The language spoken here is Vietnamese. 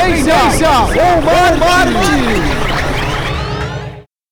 Sobrevivência ou Marte!